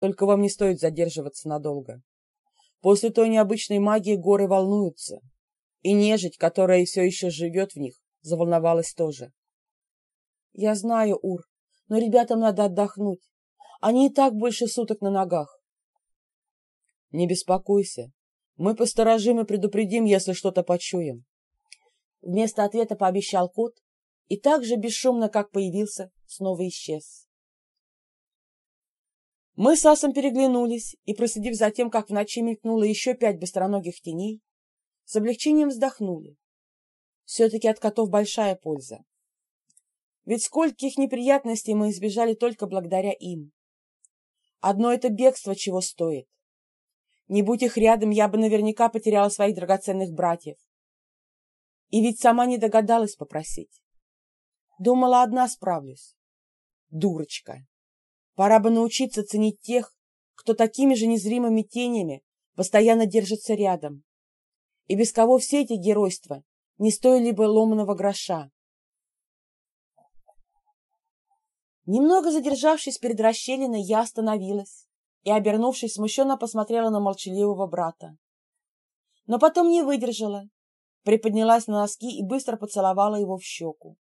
Только вам не стоит задерживаться надолго. После той необычной магии горы волнуются, и нежить, которая все еще живет в них, заволновалась тоже. Я знаю, Ур, но ребятам надо отдохнуть. Они и так больше суток на ногах. Не беспокойся. Мы посторожим и предупредим, если что-то почуем. Вместо ответа пообещал кот и так же бесшумно, как появился, снова исчез. Мы с Асом переглянулись и, проследив за тем, как в ночи мелькнуло еще пять быстроногих теней, с облегчением вздохнули. Все-таки от котов большая польза. Ведь скольких неприятностей мы избежали только благодаря им. Одно это бегство чего стоит. Не будь их рядом, я бы наверняка потеряла своих драгоценных братьев. И ведь сама не догадалась попросить. Думала, одна справлюсь. Дурочка. Пора бы научиться ценить тех, кто такими же незримыми тенями постоянно держится рядом, и без кого все эти геройства не стоили бы ломаного гроша. Немного задержавшись перед расщелиной, я остановилась и, обернувшись, смущенно посмотрела на молчаливого брата. Но потом не выдержала, приподнялась на носки и быстро поцеловала его в щеку.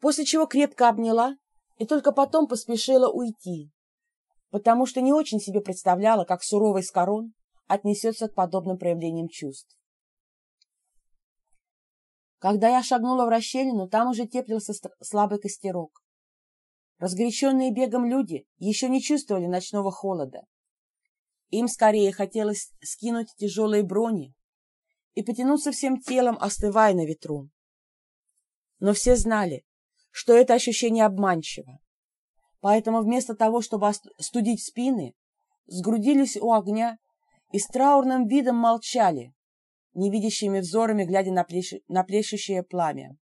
После чего крепко обняла и только потом поспешила уйти, потому что не очень себе представляла, как суровый Скорон отнесется к подобным проявлениям чувств. Когда я шагнула в расщелину, там уже теплился слабый костерок. Разгоряченные бегом люди еще не чувствовали ночного холода. Им скорее хотелось скинуть тяжелые брони и потянуться всем телом, остывая на ветру. Но все знали, что это ощущение обманчиво. Поэтому вместо того, чтобы студить спины, сгрудились у огня и с траурным видом молчали, невидящими взорами глядя на, плещ... на плещущее пламя.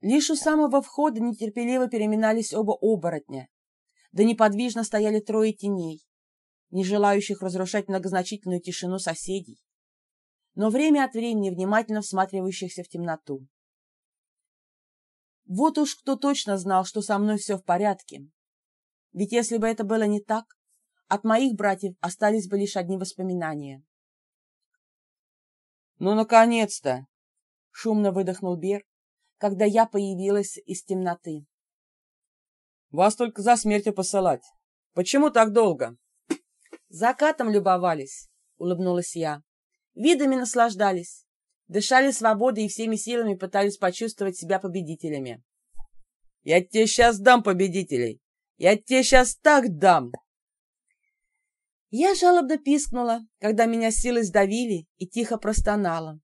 Лишь у самого входа нетерпеливо переминались оба оборотня, да неподвижно стояли трое теней, не желающих разрушать многозначительную тишину соседей, но время от времени внимательно всматривающихся в темноту. Вот уж кто точно знал, что со мной все в порядке. Ведь если бы это было не так, от моих братьев остались бы лишь одни воспоминания. «Ну, наконец-то!» — шумно выдохнул Бер, когда я появилась из темноты. «Вас только за смертью посылать. Почему так долго?» «Закатом любовались», — улыбнулась я. «Видами наслаждались, дышали свободой и всеми силами пытались почувствовать себя победителями». «Я тебе сейчас дам победителей! Я тебе сейчас так дам!» Я жалобно пискнула, когда меня силой сдавили и тихо простонала.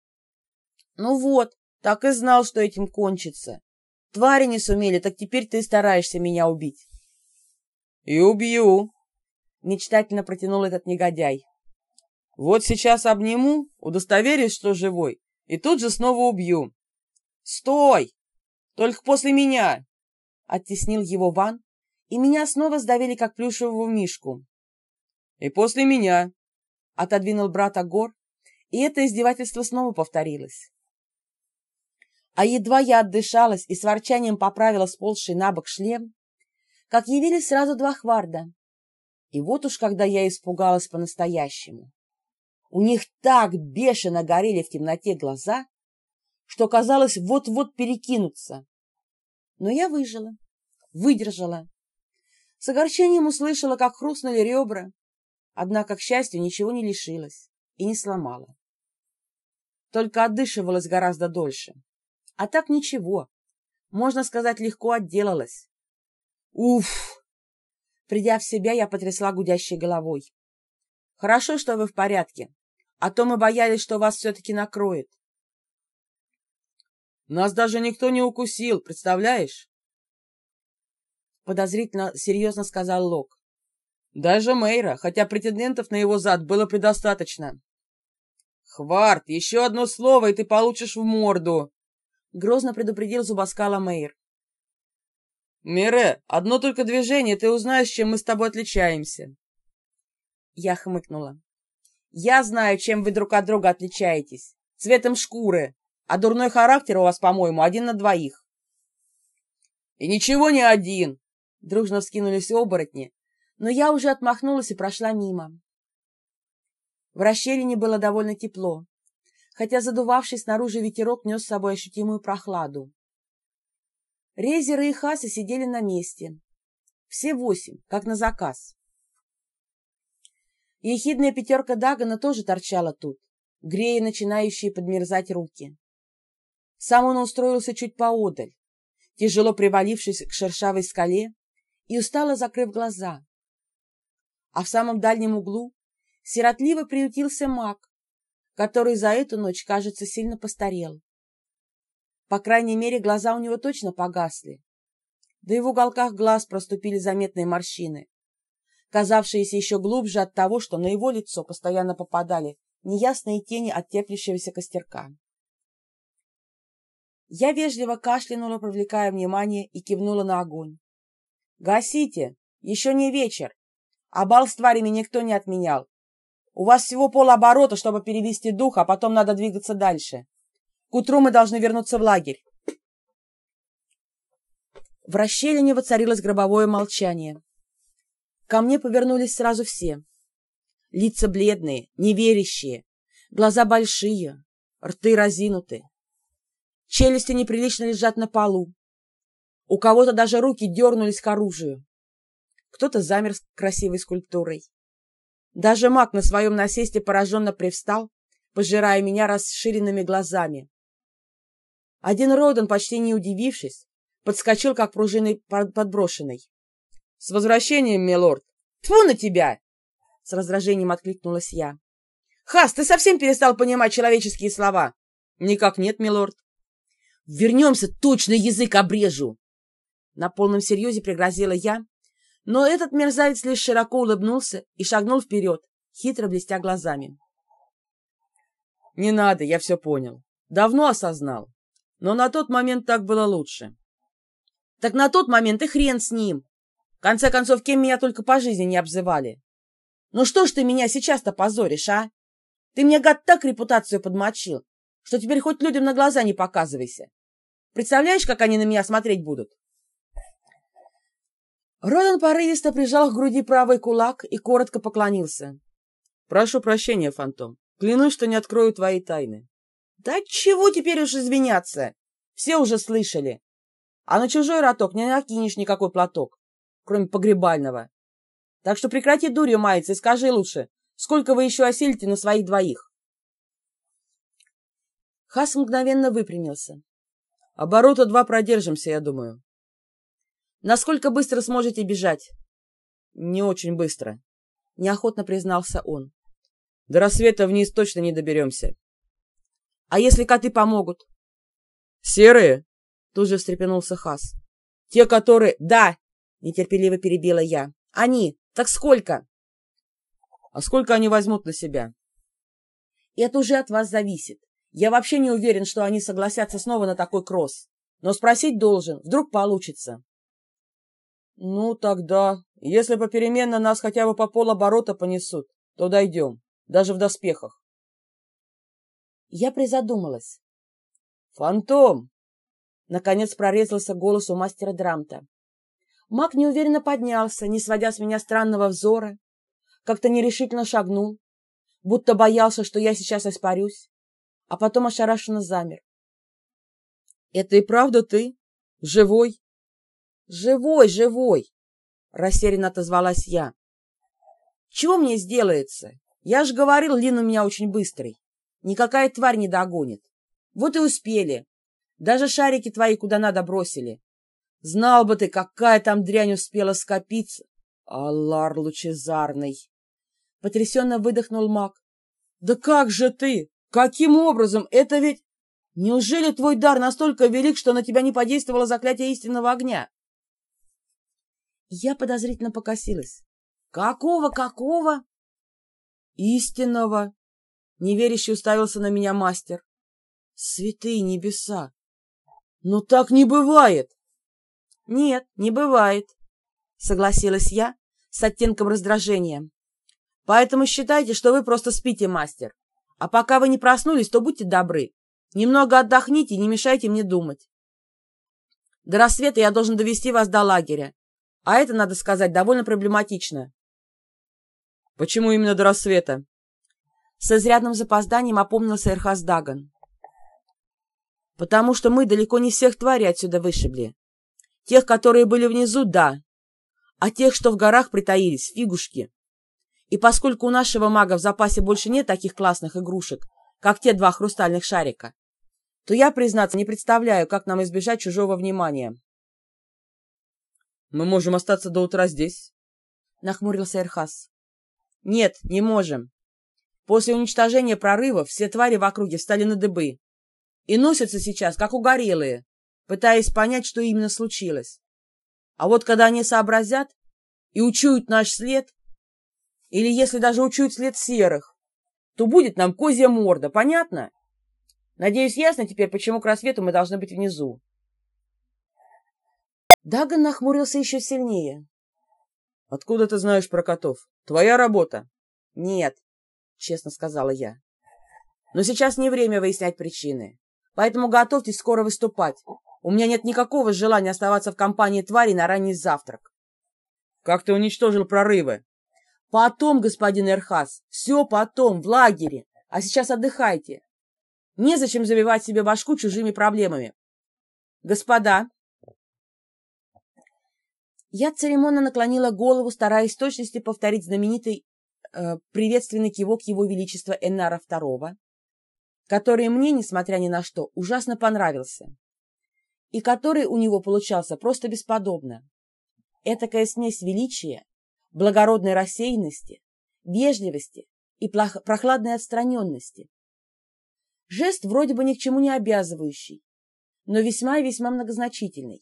«Ну вот, так и знал, что этим кончится. Твари не сумели, так теперь ты стараешься меня убить». «И убью!» — мечтательно протянул этот негодяй. «Вот сейчас обниму, удостоверюсь, что живой, и тут же снова убью». «Стой! Только после меня!» — оттеснил его Ван, и меня снова сдавили, как плюшевого мишку. И после меня, — отодвинул брата Гор, и это издевательство снова повторилось. А едва я отдышалась и с ворчанием поправила сползший на бок шлем, как явились сразу два хварда. И вот уж когда я испугалась по-настоящему. У них так бешено горели в темноте глаза, что казалось вот-вот перекинуться. Но я выжила, выдержала. С огорчением услышала, как хрустнули ребра, Однако, к счастью, ничего не лишилась и не сломала. Только отдышивалась гораздо дольше. А так ничего. Можно сказать, легко отделалась. Уф! Придя в себя, я потрясла гудящей головой. Хорошо, что вы в порядке, а то мы боялись, что вас все-таки накроет. Нас даже никто не укусил, представляешь? Подозрительно серьезно сказал Лок. Даже Мейра, хотя претендентов на его зад было предостаточно. «Хварт, еще одно слово, и ты получишь в морду!» Грозно предупредил зубоскала Мейр. «Мире, одно только движение, ты узнаешь, чем мы с тобой отличаемся!» Я хмыкнула. «Я знаю, чем вы друг от друга отличаетесь. Цветом шкуры, а дурной характер у вас, по-моему, один на двоих». «И ничего не один!» Дружно вскинулись оборотни, но я уже отмахнулась и прошла мимо. В расщелине было довольно тепло, хотя задувавший снаружи ветерок нес с собой ощутимую прохладу. Резеры и хасы сидели на месте. Все восемь, как на заказ. Ехидная пятерка Дагана тоже торчала тут, грея начинающие подмерзать руки. Сам он устроился чуть поодаль, тяжело привалившись к шершавой скале и устало закрыв глаза. А в самом дальнем углу сиротливо приютился маг, который за эту ночь, кажется, сильно постарел. По крайней мере, глаза у него точно погасли. Да и в уголках глаз проступили заметные морщины, казавшиеся еще глубже от того, что на его лицо постоянно попадали неясные тени от теплящегося костерка. Я вежливо кашлянула, привлекая внимание, и кивнула на огонь. «Гасите! Еще не вечер, а бал с тварями никто не отменял. У вас всего полоборота, чтобы перевести дух, а потом надо двигаться дальше. К утру мы должны вернуться в лагерь. В расщелине воцарилось гробовое молчание. Ко мне повернулись сразу все. Лица бледные, неверящие, глаза большие, рты разинуты. Челюсти неприлично лежат на полу. У кого-то даже руки дернулись к оружию. Кто-то замер с красивой скульптурой. Даже маг на своем насесте пораженно привстал, пожирая меня расширенными глазами. Один Родан, почти не удивившись, подскочил, как пружиной подброшенный. — С возвращением, милорд! Тьфу на тебя! — с раздражением откликнулась я. — Хас, ты совсем перестал понимать человеческие слова? — Никак нет, милорд. — Вернемся, точно язык обрежу! На полном серьезе пригрозила я, но этот мерзавец лишь широко улыбнулся и шагнул вперед, хитро блестя глазами. «Не надо, я все понял. Давно осознал. Но на тот момент так было лучше». «Так на тот момент и хрен с ним. Конце концов, кем меня только по жизни не обзывали. Ну что ж ты меня сейчас-то позоришь, а? Ты мне, гад, так репутацию подмочил, что теперь хоть людям на глаза не показывайся. Представляешь, как они на меня смотреть будут?» Родан порывисто прижал к груди правый кулак и коротко поклонился. «Прошу прощения, Фантом. Клянусь, что не открою твои тайны». «Да чего теперь уж извиняться? Все уже слышали. А на чужой роток не накинешь никакой платок, кроме погребального. Так что прекрати дурью маяться и скажи лучше, сколько вы еще осилите на своих двоих?» Хас мгновенно выпрямился. «Оборота два продержимся, я думаю. Насколько быстро сможете бежать? Не очень быстро, неохотно признался он. До рассвета вниз точно не доберемся. А если коты помогут? Серые? Тут же встрепенулся Хас. Те, которые... Да! Нетерпеливо перебила я. Они! Так сколько? А сколько они возьмут на себя? Это уже от вас зависит. Я вообще не уверен, что они согласятся снова на такой кросс. Но спросить должен, вдруг получится. «Ну, тогда, если попеременно нас хотя бы по полоборота понесут, то дойдем, даже в доспехах». Я призадумалась. «Фантом!» Наконец прорезался голос у мастера Драмта. Маг неуверенно поднялся, не сводя с меня странного взора, как-то нерешительно шагнул, будто боялся, что я сейчас испарюсь, а потом ошарашенно замер. «Это и правда ты? Живой?» «Живой, живой!» — растерянно отозвалась я. «Чего мне сделается? Я же говорил, Лин у меня очень быстрый. Никакая тварь не догонит. Вот и успели. Даже шарики твои куда надо бросили. Знал бы ты, какая там дрянь успела скопиться. Аллар лучезарный!» Потрясенно выдохнул маг. «Да как же ты? Каким образом? Это ведь... Неужели твой дар настолько велик, что на тебя не подействовало заклятие истинного огня?» Я подозрительно покосилась. «Какого, какого?» «Истинного!» Неверяще уставился на меня мастер. «Святые небеса! Но так не бывает!» «Нет, не бывает», — согласилась я с оттенком раздражения. «Поэтому считайте, что вы просто спите, мастер. А пока вы не проснулись, то будьте добры. Немного отдохните и не мешайте мне думать. До рассвета я должен довести вас до лагеря. А это, надо сказать, довольно проблематично. Почему именно до рассвета? С изрядным запозданием опомнился Эрхаз Даган. Потому что мы далеко не всех тварей отсюда вышибли. Тех, которые были внизу, да. А тех, что в горах притаились, фигушки. И поскольку у нашего мага в запасе больше нет таких классных игрушек, как те два хрустальных шарика, то я, признаться, не представляю, как нам избежать чужого внимания. «Мы можем остаться до утра здесь», — нахмурился Эрхас. «Нет, не можем. После уничтожения прорыва все твари в округе встали на дыбы и носятся сейчас, как угорелые, пытаясь понять, что именно случилось. А вот когда они сообразят и учуют наш след, или если даже учуют след серых, то будет нам козья морда, понятно? Надеюсь, ясно теперь, почему к рассвету мы должны быть внизу. Даган нахмурился еще сильнее. — Откуда ты знаешь про котов? Твоя работа? — Нет, — честно сказала я. — Но сейчас не время выяснять причины. Поэтому готовьтесь скоро выступать. У меня нет никакого желания оставаться в компании тварей на ранний завтрак. — Как ты уничтожил прорывы? — Потом, господин Эрхас. Все потом, в лагере. А сейчас отдыхайте. Незачем забивать себе башку чужими проблемами. Господа, я церемонно наклонила голову, стараясь в точности повторить знаменитый э, приветственный кивок Его Величества Эннара II, который мне, несмотря ни на что, ужасно понравился, и который у него получался просто бесподобно. Этакая смесь величия, благородной рассеянности, вежливости и прохладной отстраненности. Жест вроде бы ни к чему не обязывающий, но весьма и весьма многозначительный.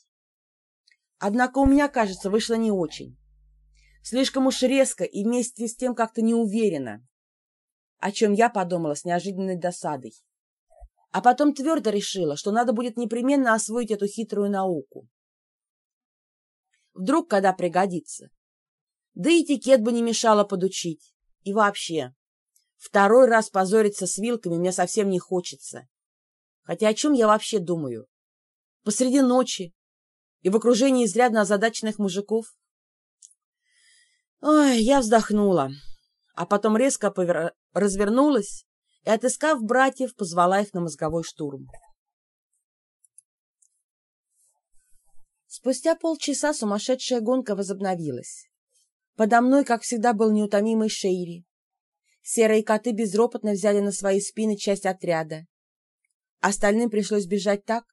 Однако у меня, кажется, вышло не очень. Слишком уж резко и вместе с тем как-то неуверенно, о чем я подумала с неожиданной досадой. А потом твердо решила, что надо будет непременно освоить эту хитрую науку. Вдруг, когда пригодится. Да и этикет бы не мешало подучить. И вообще, второй раз позориться с вилками мне совсем не хочется. Хотя о чем я вообще думаю? Посреди ночи, и в окружении изрядно озадаченных мужиков. Ой, я вздохнула, а потом резко повер... развернулась и, отыскав братьев, позвала их на мозговой штурм. Спустя полчаса сумасшедшая гонка возобновилась. Подо мной, как всегда, был неутомимый Шейри. Серые коты безропотно взяли на свои спины часть отряда. Остальным пришлось бежать так,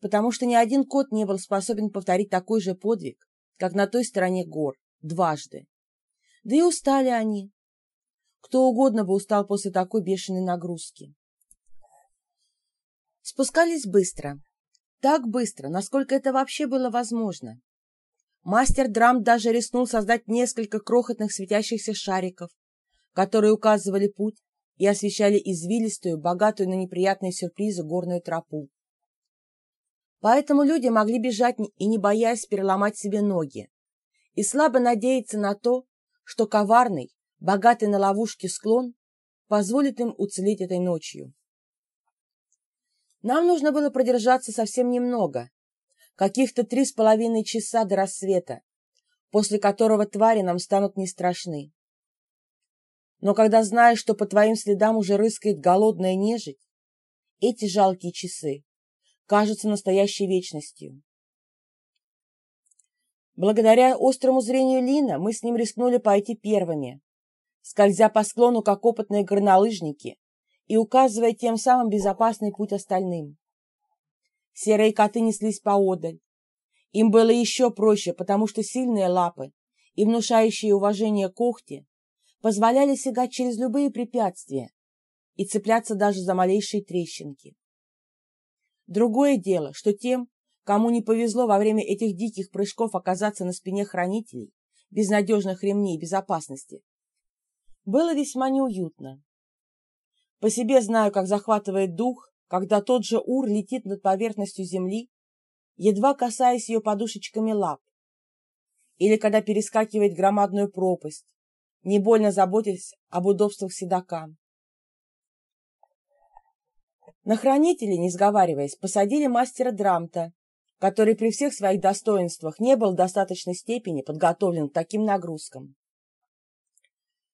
потому что ни один кот не был способен повторить такой же подвиг, как на той стороне гор, дважды. Да и устали они. Кто угодно бы устал после такой бешеной нагрузки. Спускались быстро. Так быстро, насколько это вообще было возможно. Мастер Драм даже рискнул создать несколько крохотных светящихся шариков, которые указывали путь и освещали извилистую, богатую на неприятные сюрпризы горную тропу. Поэтому люди могли бежать и не боясь переломать себе ноги, и слабо надеяться на то, что коварный, богатый на ловушки склон позволит им уцелеть этой ночью. Нам нужно было продержаться совсем немного, каких-то три с половиной часа до рассвета, после которого твари нам станут не страшны. Но когда знаешь, что по твоим следам уже рыскает голодная нежить, эти жалкие часы кажутся настоящей вечностью. Благодаря острому зрению Лина мы с ним рискнули пойти первыми, скользя по склону, как опытные горнолыжники, и указывая тем самым безопасный путь остальным. Серые коты неслись поодаль. Им было еще проще, потому что сильные лапы и внушающие уважение когти позволяли сигать через любые препятствия и цепляться даже за малейшие трещинки. Другое дело, что тем, кому не повезло во время этих диких прыжков оказаться на спине хранителей, без надежных ремней безопасности, было весьма неуютно. По себе знаю, как захватывает дух, когда тот же ур летит над поверхностью земли, едва касаясь ее подушечками лап, или когда перескакивает громадную пропасть, не больно заботясь об удобствах седока. На хранителей, не сговариваясь, посадили мастера Драмта, который при всех своих достоинствах не был в достаточной степени подготовлен к таким нагрузкам.